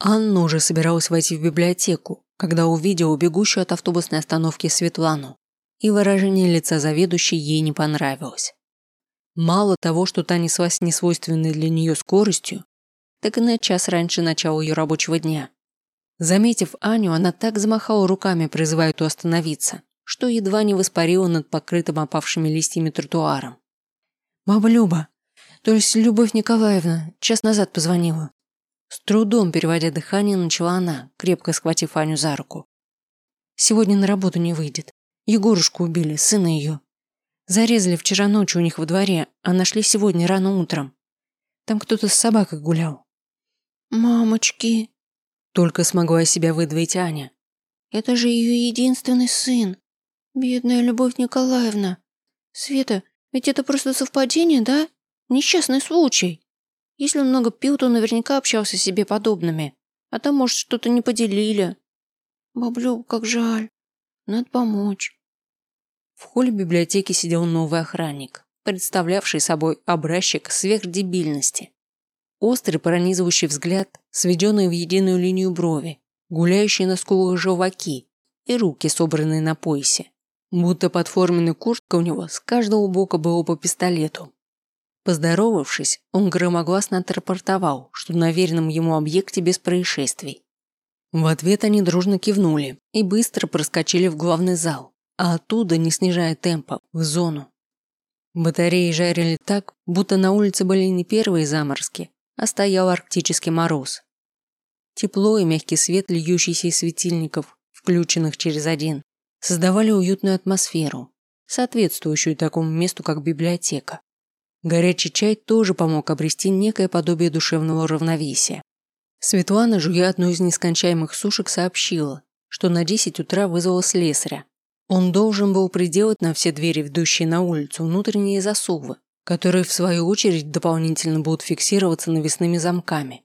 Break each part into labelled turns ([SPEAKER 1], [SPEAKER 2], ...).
[SPEAKER 1] Анна уже собиралась войти в библиотеку, когда увидела бегущую от автобусной остановки Светлану, и выражение лица заведующей ей не понравилось. Мало того, что та неслась несвойственной для нее скоростью, так и на час раньше начала ее рабочего дня. Заметив Аню, она так замахала руками, призывая ту остановиться, что едва не воспарила над покрытым опавшими листьями тротуаром. «Баба Люба, то есть Любовь Николаевна, час назад позвонила. С трудом переводя дыхание, начала она, крепко схватив Аню за руку. Сегодня на работу не выйдет. Егорушку убили, сына ее. Зарезали вчера ночью у них во дворе, а нашли сегодня рано утром. Там кто-то с собакой гулял. «Мамочки!» Только смогла себя выдавить Аня. «Это же ее единственный сын. Бедная Любовь Николаевна. Света, ведь это просто совпадение, да? Несчастный случай. Если он много пил, то наверняка общался с себе подобными. А там, может, что-то не поделили. Баблю, как жаль. Надо помочь. В холле библиотеки сидел новый охранник, представлявший собой образчик сверхдебильности. Острый пронизывающий взгляд, сведенные в единую линию брови, гуляющие на скулах желваки и руки, собранные на поясе. Будто под форменной курткой у него с каждого бока было по пистолету. Поздоровавшись, он громогласно отрапортовал, что на веренном ему объекте без происшествий. В ответ они дружно кивнули и быстро проскочили в главный зал, а оттуда, не снижая темпа, в зону. Батареи жарили так, будто на улице были не первые заморозки, а стоял арктический мороз. Тепло и мягкий свет, льющийся из светильников, включенных через один, создавали уютную атмосферу, соответствующую такому месту, как библиотека. Горячий чай тоже помог обрести некое подобие душевного равновесия. Светлана, жуя одну из нескончаемых сушек, сообщила, что на 10 утра вызвала слесаря. Он должен был приделать на все двери, ведущие на улицу, внутренние засовы, которые, в свою очередь, дополнительно будут фиксироваться навесными замками.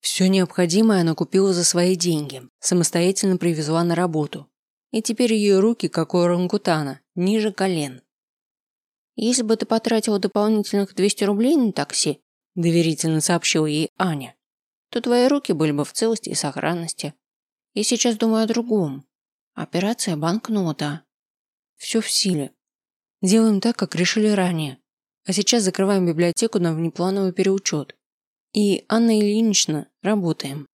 [SPEAKER 1] Все необходимое она купила за свои деньги, самостоятельно привезла на работу. И теперь ее руки, как у орангутана, ниже колен. Если бы ты потратила дополнительных 200 рублей на такси, доверительно сообщила ей Аня, то твои руки были бы в целости и сохранности. Я сейчас думаю о другом. Операция банкнота. Все в силе. Делаем так, как решили ранее. А сейчас закрываем библиотеку на внеплановый переучет. И, Анна Ильинична, работаем.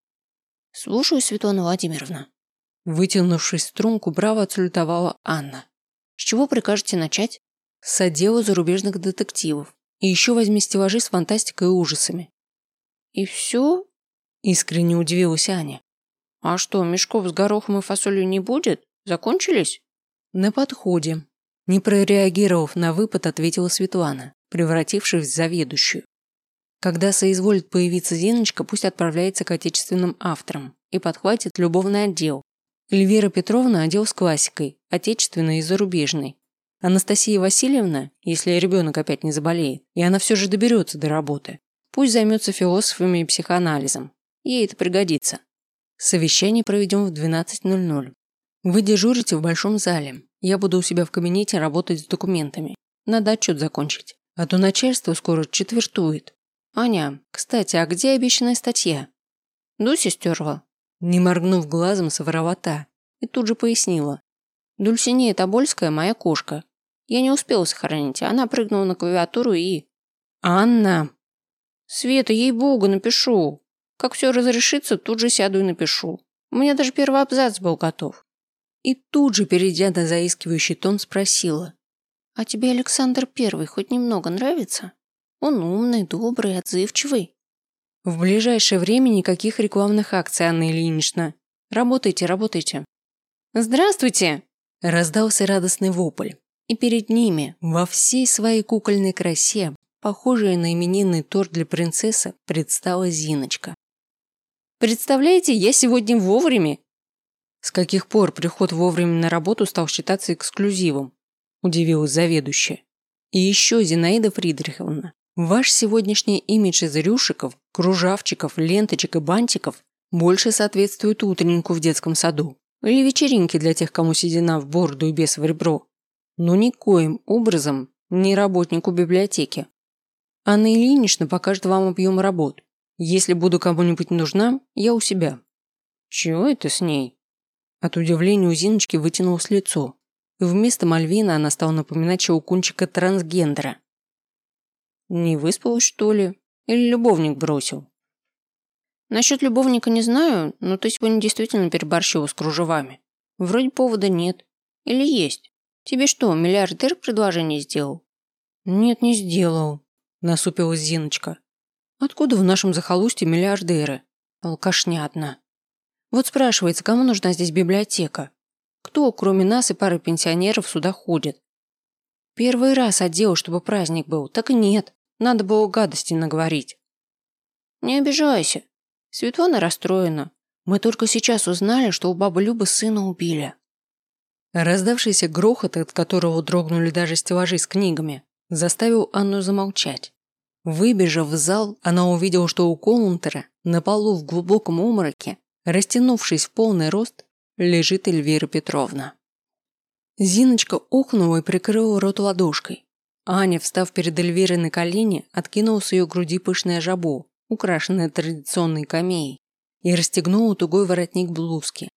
[SPEAKER 1] Слушаю, Светлана Владимировна. Вытянувшись струнку, браво отсалютовала Анна. С чего прикажете начать? С отдела зарубежных детективов. И еще возьми стеллажи с фантастикой и ужасами. И все? Искренне удивилась Аня. А что, мешков с горохом и фасолью не будет? Закончились? На подходе. Не прореагировав на выпад, ответила Светлана, превратившись в заведующую. Когда соизволит появиться Зиночка, пусть отправляется к отечественным авторам и подхватит любовный отдел. Эльвира Петровна – отдел с классикой, отечественной и зарубежной. Анастасия Васильевна, если ребенок опять не заболеет, и она все же доберется до работы, пусть займется философами и психоанализом. Ей это пригодится. Совещание проведем в 12.00. Вы дежурите в большом зале. Я буду у себя в кабинете работать с документами. Надо отчет закончить. А то начальство скоро четвертует. Аня, кстати, а где обещанная статья? Дуся стерла. Не моргнув глазом, соврала та. И тут же пояснила. Дульсинея Тобольская моя кошка. Я не успела сохранить, она прыгнула на клавиатуру и... Анна! Света, ей-богу, напишу. Как все разрешится, тут же сяду и напишу. У меня даже первый абзац был готов. И тут же, перейдя на заискивающий тон, спросила. А тебе Александр Первый хоть немного нравится? Он умный, добрый, отзывчивый. В ближайшее время никаких рекламных акций, Анна Ильинична. Работайте, работайте. Здравствуйте! Раздался радостный вопль и перед ними, во всей своей кукольной красе, похожая на именинный торт для принцессы, предстала Зиночка. «Представляете, я сегодня вовремя!» С каких пор приход вовремя на работу стал считаться эксклюзивом? Удивилась заведующая. И еще, Зинаида Фридриховна, ваш сегодняшний имидж из рюшиков, кружавчиков, ленточек и бантиков больше соответствует утреннику в детском саду или вечеринке для тех, кому седина в бороду и без в ребро но никоим образом не работнику библиотеки. Анна Ильинична покажет вам объем работ. Если буду кому-нибудь нужна, я у себя. Чего это с ней? От удивления у Зиночки вытянулось лицо, и вместо Мальвина она стала напоминать щелкунчика трансгендера. Не выспалась, что ли? Или любовник бросил? Насчет любовника не знаю, но ты сегодня действительно переборщила с кружевами. Вроде повода нет. Или есть? Тебе что, миллиардер предложение сделал? Нет, не сделал, насупилась Зиночка. Откуда в нашем захолустье миллиардеры? Алкашня одна. Вот спрашивается, кому нужна здесь библиотека? Кто, кроме нас и пары пенсионеров, сюда ходит? Первый раз одел, чтобы праздник был, так и нет. Надо было гадости наговорить. Не обижайся. Светлана расстроена. Мы только сейчас узнали, что у бабы Любы сына убили. Раздавшийся грохот, от которого дрогнули даже стеллажи с книгами, заставил Анну замолчать. Выбежав в зал, она увидела, что у Колунтера на полу в глубоком умраке, растянувшись в полный рост, лежит Эльвира Петровна. Зиночка охнула и прикрыла рот ладошкой. Аня, встав перед Эльвирой на колени, откинула с ее груди пышное жабо, украшенное традиционной камеей, и расстегнула тугой воротник блузки.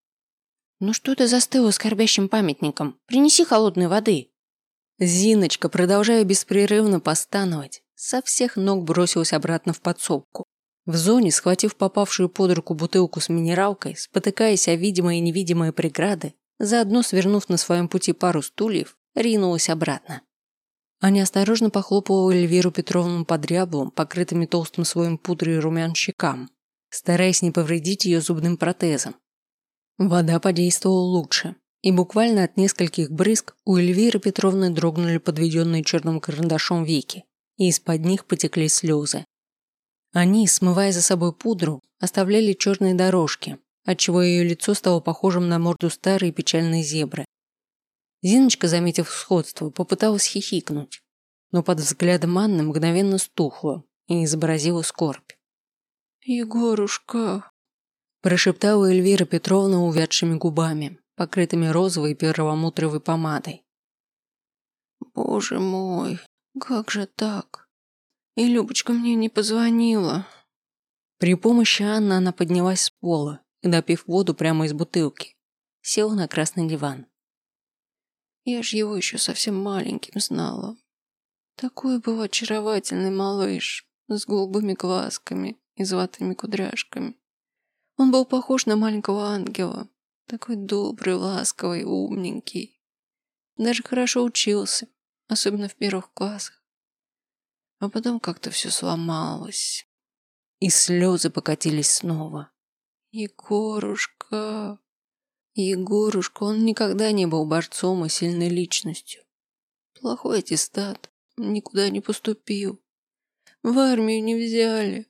[SPEAKER 1] «Ну что ты застыла скорбящим памятником? Принеси холодной воды!» Зиночка, продолжая беспрерывно постановать, со всех ног бросилась обратно в подсобку. В зоне, схватив попавшую под руку бутылку с минералкой, спотыкаясь о видимые и невидимые преграды, заодно свернув на своем пути пару стульев, ринулась обратно. Аня осторожно похлопывала Эльвиру Петровну под ряблом, покрытыми толстым слоем пудры и румян щекам, стараясь не повредить ее зубным протезом. Вода подействовала лучше, и буквально от нескольких брызг у Эльвиры Петровны дрогнули подведенные черным карандашом веки и из-под них потекли слезы. Они, смывая за собой пудру, оставляли черные дорожки, отчего ее лицо стало похожим на морду старой печальной зебры. Зиночка, заметив сходство, попыталась хихикнуть, но под взглядом Анны мгновенно стухла и изобразила скорбь. «Егорушка!» – прошептала Эльвира Петровна увядшими губами, покрытыми розовой и перламутровой помадой. «Боже мой, как же так? И Любочка мне не позвонила. При помощи Анны она поднялась с пола и, допив воду прямо из бутылки, села на красный диван. Я ж его еще совсем маленьким знала. Такой был очаровательный малыш, с голубыми глазками и золотыми кудряшками. Он был похож на маленького ангела, такой добрый, ласковый, умненький. Даже хорошо учился, особенно в первых классах. А потом как-то все сломалось. И слезы покатились снова. Егорушка... Егорушка, он никогда не был борцом и сильной личностью. Плохой аттестат, никуда не поступил. В армию не взяли.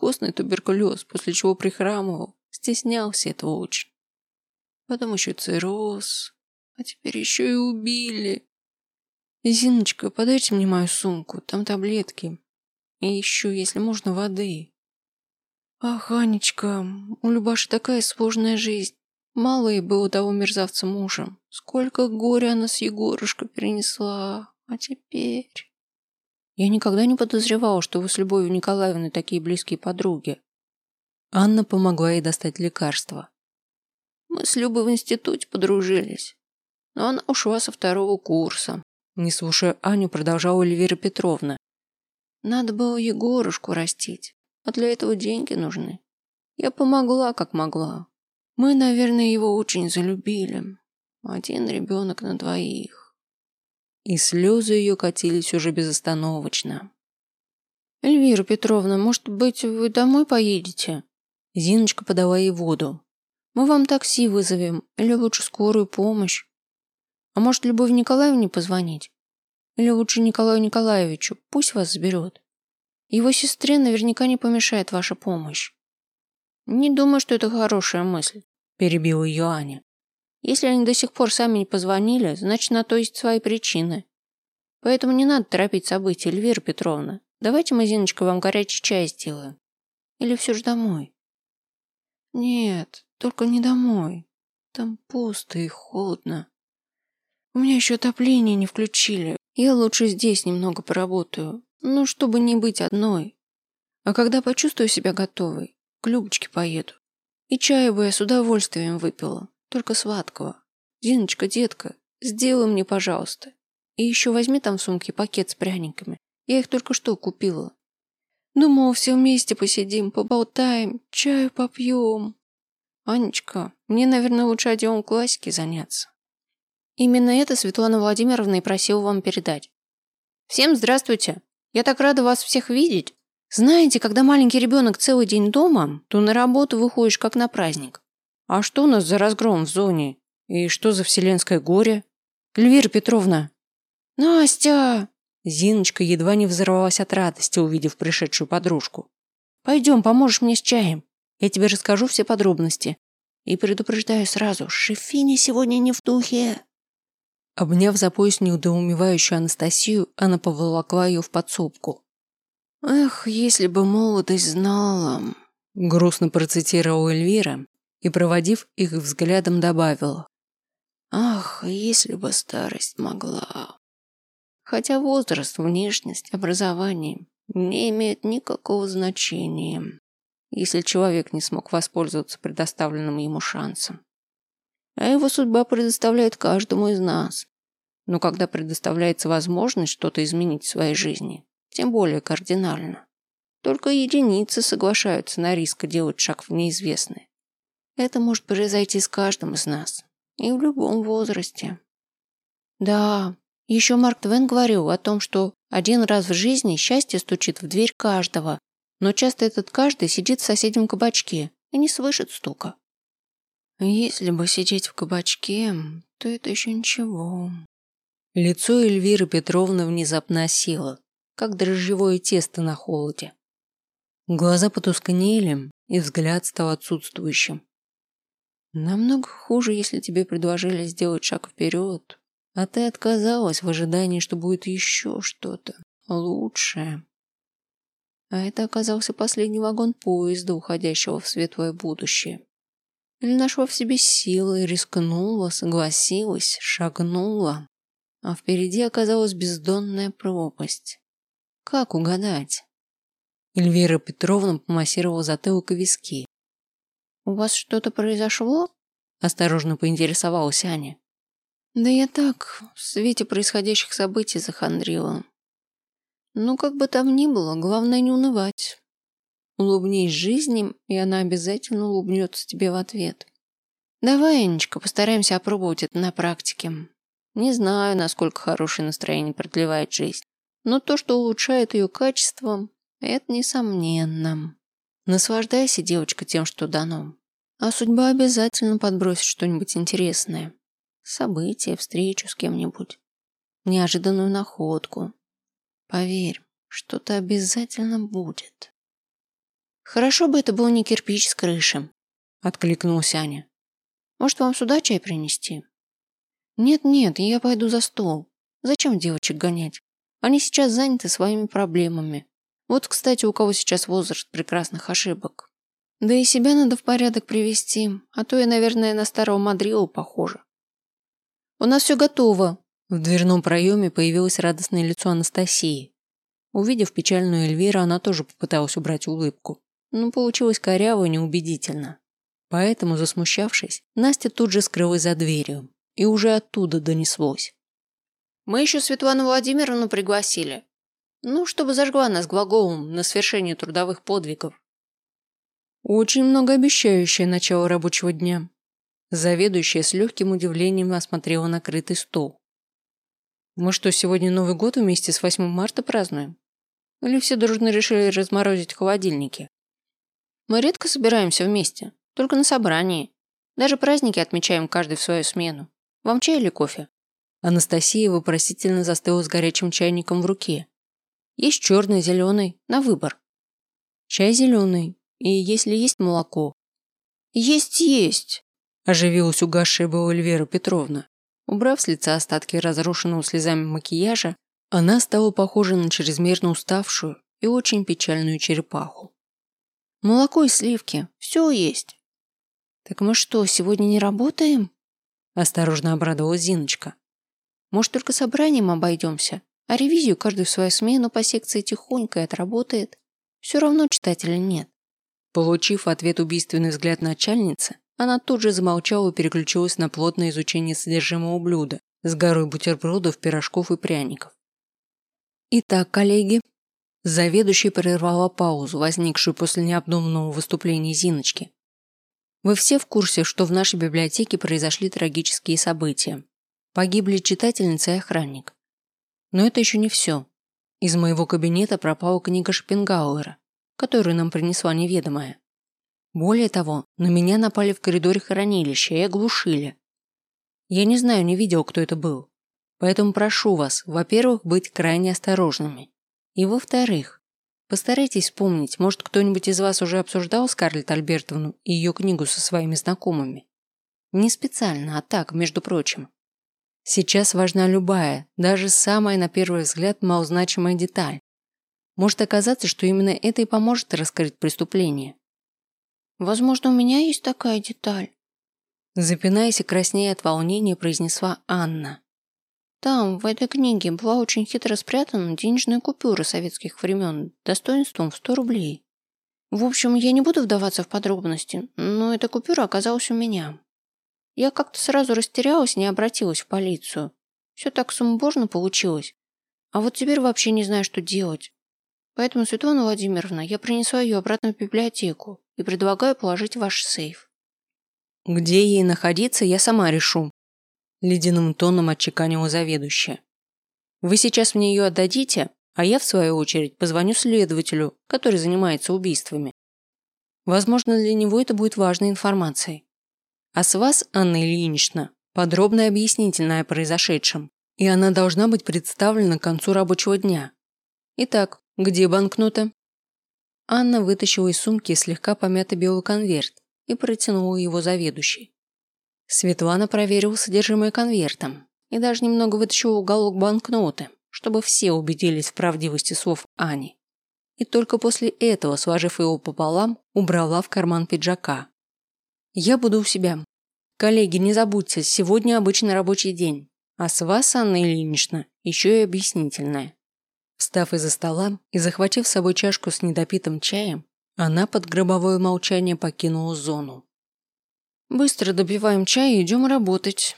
[SPEAKER 1] Костный туберкулез, после чего прихрамывал, стеснялся этого очень. Потом еще цирроз, а теперь еще и убили. «Зиночка, подайте мне мою сумку, там таблетки. И еще, если можно, воды». «Ах, Анечка, у Любаши такая сложная жизнь. Мало ей было того мерзавца мужа. Сколько горя она с Егорушкой перенесла. А теперь...» «Я никогда не подозревала, что вы с Любовью Николаевной такие близкие подруги». Анна помогла ей достать лекарства. «Мы с Любой в институте подружились. Но она ушла со второго курса. Не слушая Аню, продолжала Эльвира Петровна. Надо было Егорушку растить, а для этого деньги нужны. Я помогла, как могла. Мы, наверное, его очень залюбили. Один ребенок на двоих. И слезы ее катились уже безостановочно. «Эльвира Петровна, может быть, вы домой поедете?» Зиночка подала ей воду. «Мы вам такси вызовем или лучше скорую помощь. А может, Любовь Николаевне позвонить? Или лучше Николаю Николаевичу, пусть вас заберет. Его сестре наверняка не помешает ваша помощь. Не думаю, что это хорошая мысль, перебила ее Аня. Если они до сих пор сами не позвонили, значит, на то есть свои причины. Поэтому не надо торопить события, Эльвира Петровна. Давайте мы, Зиночка, вам горячий чай сделаем. Или все же домой? Нет, только не домой. Там пусто и холодно. У меня еще отопление не включили. Я лучше здесь немного поработаю. Ну, чтобы не быть одной. А когда почувствую себя готовой, к Любочке поеду. И чая бы я с удовольствием выпила, только сладкого. Зиночка, детка, сделай мне, пожалуйста. И еще возьми там в сумке пакет с пряниками. Я их только что купила. Думала, все вместе посидим, поболтаем, чаю попьем. Анечка, мне, наверное, лучше отделом классики заняться. Именно это Светлана Владимировна и просила вам передать. Всем здравствуйте. Я так рада вас всех видеть. Знаете, когда маленький ребенок целый день дома, то на работу выходишь как на праздник. А что у нас за разгром в зоне? И что за вселенское горе? Эльвира Петровна. Настя! Зиночка едва не взорвалась от радости, увидев пришедшую подружку. Пойдем, поможешь мне с чаем. Я тебе расскажу все подробности. И предупреждаю сразу, Шефиня сегодня не в духе. Обняв за пояс неудоумевающую Анастасию, она поволокла ее в подсобку. «Эх, если бы молодость знала!» Грустно процитировала Эльвира и, проводив их взглядом, добавила. «Ах, если бы старость могла!» Хотя возраст, внешность, образование не имеют никакого значения, если человек не смог воспользоваться предоставленным ему шансом. А его судьба предоставляет каждому из нас. Но когда предоставляется возможность что-то изменить в своей жизни, тем более кардинально. Только единицы соглашаются на риск делать шаг в неизвестное. Это может произойти с каждым из нас. И в любом возрасте. Да, еще Марк Твен говорил о том, что один раз в жизни счастье стучит в дверь каждого, но часто этот каждый сидит в соседнем кабачке и не слышит стука. Если бы сидеть в кабачке, то это еще ничего. Лицо Эльвиры Петровны внезапно осело как дрожжевое тесто на холоде. Глаза потускнели, и взгляд стал отсутствующим. Намного хуже, если тебе предложили сделать шаг вперед, а ты отказалась в ожидании, что будет еще что-то лучшее. А это оказался последний вагон поезда, уходящего в светлое будущее. Или нашла в себе силы, рискнула, согласилась, шагнула, а впереди оказалась бездонная пропасть. Как угадать? Эльвира Петровна помассировала затылок и виски. «У вас что-то произошло?» Осторожно поинтересовалась Аня. «Да я так, в свете происходящих событий захандрила. Ну, как бы там ни было, главное не унывать. Улыбнись жизни, и она обязательно улыбнется тебе в ответ. Давай, Анечка, постараемся опробовать это на практике. Не знаю, насколько хорошее настроение продлевает жизнь. Но то, что улучшает ее качество, это несомненно. Наслаждайся, девочка, тем, что дано. А судьба обязательно подбросит что-нибудь интересное. Событие, встречу с кем-нибудь. Неожиданную находку. Поверь, что-то обязательно будет. Хорошо бы это был не кирпич с крыши, откликнулась Аня. Может, вам сюда чай принести? Нет-нет, я пойду за стол. Зачем девочек гонять? Они сейчас заняты своими проблемами. Вот, кстати, у кого сейчас возраст прекрасных ошибок. Да и себя надо в порядок привести, а то я, наверное, на старого Мадрила похожа. У нас все готово. В дверном проеме появилось радостное лицо Анастасии. Увидев печальную Эльвиру, она тоже попыталась убрать улыбку, но получилось коряво и неубедительно. Поэтому, засмущавшись, Настя тут же скрылась за дверью, и уже оттуда донеслось. Мы еще Светлану Владимировну пригласили. Ну, чтобы зажгла нас глаголом на свершение трудовых подвигов. Очень многообещающее начало рабочего дня. Заведующая с легким удивлением осмотрела накрытый стол. Мы что, сегодня Новый год вместе с 8 марта празднуем? Или все дружно решили разморозить холодильники? Мы редко собираемся вместе, только на собрании. Даже праздники отмечаем каждый в свою смену. Вам чай или кофе? Анастасия вопросительно застыла с горячим чайником в руке. Есть черный, зеленый, на выбор. Чай зеленый. И если есть молоко. Есть, есть, оживилась угасшая была Эльвира Петровна. Убрав с лица остатки разрушенного слезами макияжа, она стала похожа на чрезмерно уставшую и очень печальную черепаху. Молоко и сливки, все есть. Так мы что, сегодня не работаем? Осторожно обрадовалась Зиночка. Может, только собранием обойдемся, а ревизию каждую в свою смену по секции тихонько и отработает. Все равно читателя нет. Получив ответ убийственный взгляд начальницы, она тут же замолчала и переключилась на плотное изучение содержимого блюда с горой бутербродов, пирожков и пряников. «Итак, коллеги», заведующий прервала паузу, возникшую после необдуманного выступления Зиночки. «Вы все в курсе, что в нашей библиотеке произошли трагические события. Погибли читательница и охранник. Но это еще не все. Из моего кабинета пропала книга Шопенгауэра, которую нам принесла неведомая. Более того, на меня напали в коридоре хранилища и оглушили. Я не знаю, не видел, кто это был. Поэтому прошу вас, во-первых, быть крайне осторожными. И во-вторых, постарайтесь вспомнить, может, кто-нибудь из вас уже обсуждал Скарлетт Альбертовну и ее книгу со своими знакомыми. Не специально, а так, между прочим. Сейчас важна любая, даже самая на первый взгляд малозначимая деталь. Может оказаться, что именно это и поможет раскрыть преступление.
[SPEAKER 2] Возможно, у меня есть такая деталь.
[SPEAKER 1] Запинаясь и краснея от волнения, произнесла Анна.
[SPEAKER 2] Там, в этой книге, была очень хитро спрятана денежная купюра советских времен достоинством в 100 рублей. В общем, я не буду вдаваться в подробности, но эта купюра оказалась у меня. Я как-то сразу растерялась и не обратилась в полицию. Все так сумбурно получилось. А вот теперь вообще не знаю, что делать. Поэтому, Светлана Владимировна, я принесла ее обратно в библиотеку и предлагаю положить в ваш сейф.
[SPEAKER 1] Где ей находиться, я сама решу. Ледяным тоном отчеканила заведующая. Вы сейчас мне ее отдадите, а я, в свою очередь, позвоню следователю, который занимается убийствами. Возможно, для него это будет важной информацией. А с вас, Анна Ильинична, подробное объяснительное о произошедшем, и она должна быть представлена к концу рабочего дня. Итак, где банкнота? Анна вытащила из сумки слегка помятый белый конверт и протянула его заведующей. Светлана проверила содержимое конвертом и даже немного вытащила уголок банкноты, чтобы все убедились в правдивости слов Ани. И только после этого, сложив его пополам, убрала в карман пиджака. Я буду у себя. Коллеги, не забудьте, сегодня обычный рабочий день. А с вас, Анна Ильинична, еще и объяснительная. Встав из-за стола и захватив с собой чашку с недопитым чаем, она под гробовое молчание покинула зону. «Быстро добиваем чай и идем работать».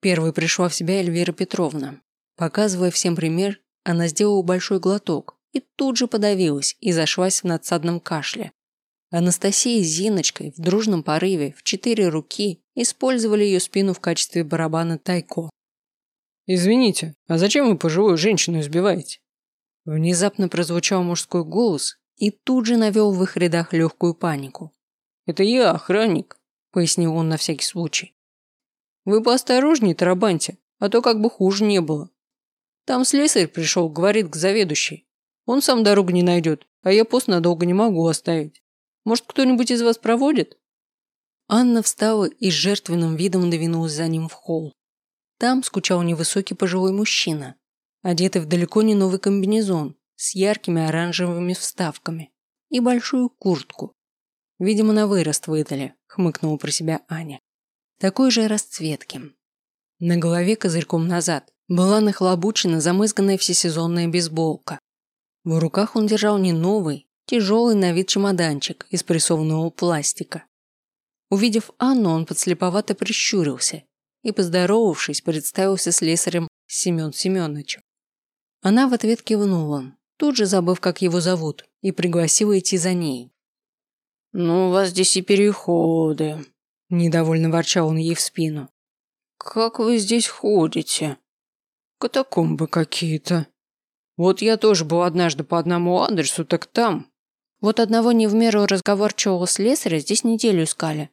[SPEAKER 1] Первой пришла в себя Эльвира Петровна. Показывая всем пример, она сделала большой глоток и тут же подавилась и зашлась в надсадном кашле. Анастасия с Зиночкой в дружном порыве в четыре руки использовали ее спину в качестве барабана тайко.
[SPEAKER 3] «Извините, а зачем вы пожилую женщину избиваете?»
[SPEAKER 1] Внезапно прозвучал мужской голос и тут же навел в их рядах легкую панику.
[SPEAKER 3] «Это я, охранник», – пояснил он на всякий случай. «Вы поосторожнее, тарабаньте, а то как бы хуже не было. Там слесарь пришел, говорит к заведующей. Он сам дорогу не найдет, а я пост надолго не могу оставить. Может, кто-нибудь из вас проводит?»
[SPEAKER 1] Анна встала и с жертвенным видом двинулась за ним в холл. Там скучал невысокий пожилой мужчина, одетый в далеко не новый комбинезон с яркими оранжевыми вставками и большую куртку. Видимо, на вырост выдали, хмыкнула про себя Аня. Такой же расцветки. На голове козырьком назад была нахлобучена замызганная всесезонная бейсболка. В руках он держал не новый, тяжелый на вид чемоданчик из прессованного пластика. Увидев Анну, он подслеповато прищурился и, поздоровавшись, представился с слесарем Семен Семеновичем. Она в ответ кивнула, тут же забыв, как его зовут, и пригласила идти за ней.
[SPEAKER 4] «Ну, у вас здесь и переходы», – недовольно ворчал он ей в спину.
[SPEAKER 3] «Как вы здесь ходите?» «Катакомбы какие-то. Вот я тоже был однажды по одному адресу, так там
[SPEAKER 2] вот одного не в меру разговорчивого слесаря здесь неделю искали.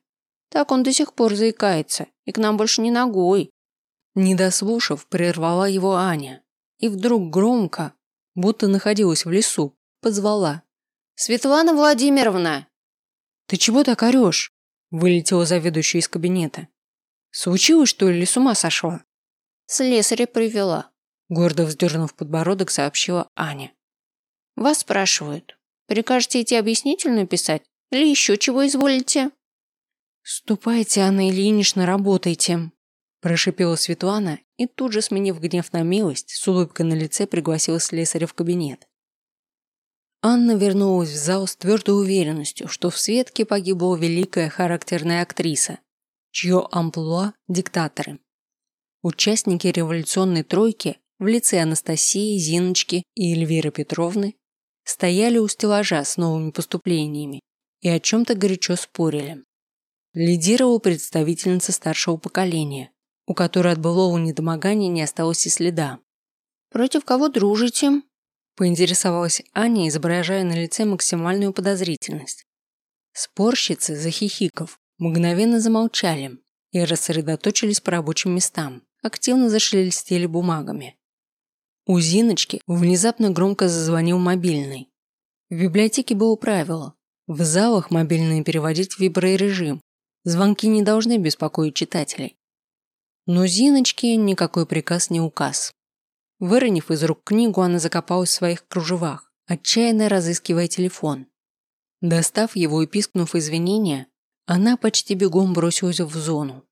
[SPEAKER 2] Так он до сих пор заикается, и к нам больше не ногой.
[SPEAKER 1] Не дослушав, прервала его Аня. И вдруг громко, будто находилась в лесу, позвала.
[SPEAKER 2] «Светлана Владимировна!»
[SPEAKER 1] «Ты чего так орешь?» Вылетела заведующая из кабинета. «Случилось, что ли, или с ума сошла?»
[SPEAKER 2] «Слесаря привела»,
[SPEAKER 1] гордо вздернув подбородок, сообщила Аня.
[SPEAKER 2] «Вас спрашивают. Прикажете идти объяснительную писать? Или еще чего изволите?»
[SPEAKER 1] «Ступайте, Анна Ильинична, работайте», – прошипела Светлана и тут же, сменив гнев на милость, с улыбкой на лице пригласила слесаря в кабинет. Анна вернулась в зал с твердой уверенностью, что в Светке погибла великая характерная актриса, чье амплуа – диктаторы. Участники революционной тройки в лице Анастасии, Зиночки и Эльвиры Петровны стояли у стеллажа с новыми поступлениями и о чем-то горячо спорили. Лидировала представительница старшего поколения, у которой от былого недомогания не осталось и следа.
[SPEAKER 2] «Против кого дружите?»
[SPEAKER 1] поинтересовалась Аня, изображая на лице максимальную подозрительность. Спорщицы, захихиков, мгновенно замолчали и рассредоточились по рабочим местам, активно зашелестели бумагами. У Зиночки внезапно громко зазвонил мобильный. В библиотеке было правило – в залах мобильные переводить в виброрежим. Звонки не должны беспокоить читателей. Но Зиночке никакой приказ не указ. Выронив из рук книгу, она закопалась в своих кружевах, отчаянно разыскивая телефон. Достав его и пискнув извинения, она почти бегом бросилась в зону.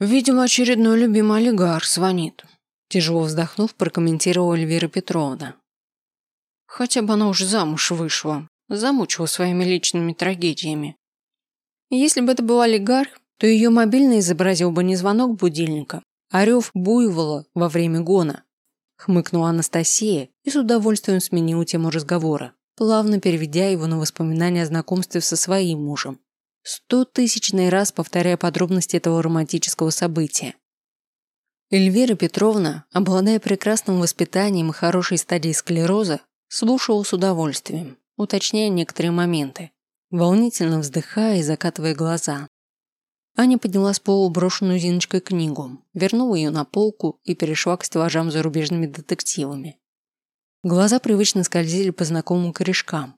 [SPEAKER 2] «Видимо, очередной любимый олигарх звонит»,
[SPEAKER 1] тяжело вздохнув, прокомментировала Эльвира Петровна.
[SPEAKER 2] «Хотя бы она уже замуж вышла, замучила своими личными трагедиями. Если бы это был олигарх, то ее мобильный изобразил бы не звонок будильника, а рев буйвола во время гона.
[SPEAKER 1] Хмыкнула Анастасия и с удовольствием сменила тему разговора, плавно переведя его на воспоминания о знакомстве со своим мужем. Сто тысячный раз повторяя подробности этого романтического события. Эльвира Петровна, обладая прекрасным воспитанием и хорошей стадией склероза, слушала с удовольствием, уточняя некоторые моменты, волнительно вздыхая и закатывая глаза. Аня подняла с пола брошенную Зиночкой книгу, вернула ее на полку и перешла к стеллажам зарубежными детективами. Глаза привычно скользили по знакомым корешкам.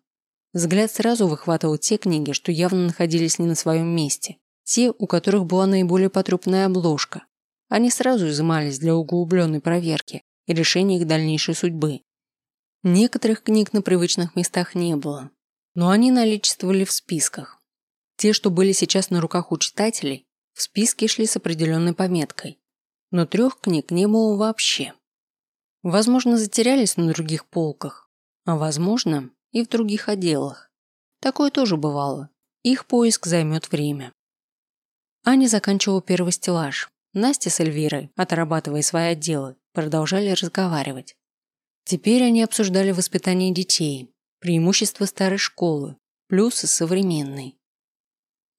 [SPEAKER 1] Взгляд сразу выхватывал те книги, что явно находились не на своем месте, те, у которых была наиболее потрепанная обложка. Они сразу изымались для углубленной проверки и решения их дальнейшей судьбы. Некоторых книг на привычных местах не было, но они наличествовали в списках, те, что были сейчас на руках у читателей, в списке шли с определенной пометкой. Но трех книг не было вообще. Возможно, затерялись на других полках, а возможно, и в других отделах. Такое тоже бывало. Их поиск займет время. Аня заканчивала первый стеллаж. Настя с Эльвирой, отрабатывая свои отделы, продолжали разговаривать. Теперь они обсуждали воспитание детей, преимущества старой школы, плюсы современной.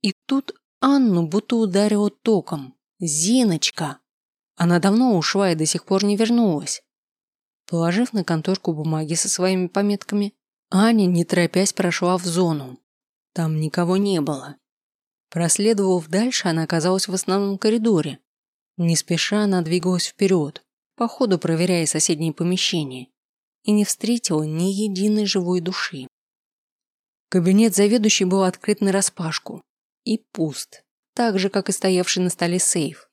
[SPEAKER 1] И тут Анну будто ударило током. Зиночка! Она давно ушла и до сих пор не вернулась. Положив на конторку бумаги со своими пометками, Аня, не торопясь, прошла в зону. Там никого не было. Проследовав дальше, она оказалась в основном коридоре. Не спеша она двигалась вперед, по ходу проверяя соседние помещения, и не встретила ни единой живой души. Кабинет заведующей был открыт нараспашку и пуст, так же, как и стоявший на столе сейф.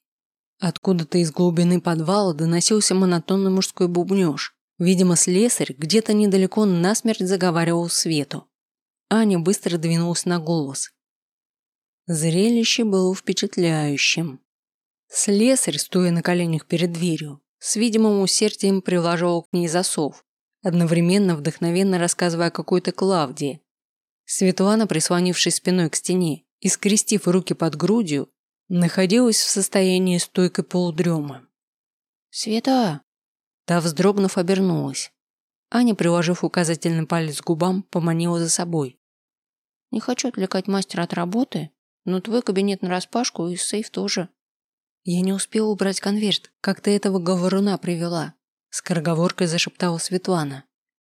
[SPEAKER 1] Откуда-то из глубины подвала доносился монотонный мужской бубнёж. Видимо, слесарь где-то недалеко насмерть заговаривал Свету. Аня быстро двинулась на голос. Зрелище было впечатляющим. Слесарь, стоя на коленях перед дверью, с видимым усердием приложил к ней засов, одновременно вдохновенно рассказывая о какой-то Клавдии. Светлана, прислонившись спиной к стене, и, скрестив руки под грудью, находилась в состоянии стойкой полудрема.
[SPEAKER 2] «Света!»
[SPEAKER 1] Та, вздрогнув, обернулась. Аня, приложив указательный палец к губам, поманила за собой.
[SPEAKER 2] «Не хочу отвлекать мастера от работы, но твой кабинет нараспашку и сейф тоже».
[SPEAKER 1] «Я не успела убрать конверт, как ты этого говоруна привела», скороговоркой зашептала Светлана.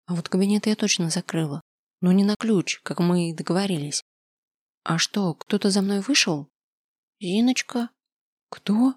[SPEAKER 1] «А вот кабинет я точно закрыла, но не на ключ, как мы и договорились. «А что, кто-то за мной вышел?»
[SPEAKER 2] «Зиночка».
[SPEAKER 1] «Кто?»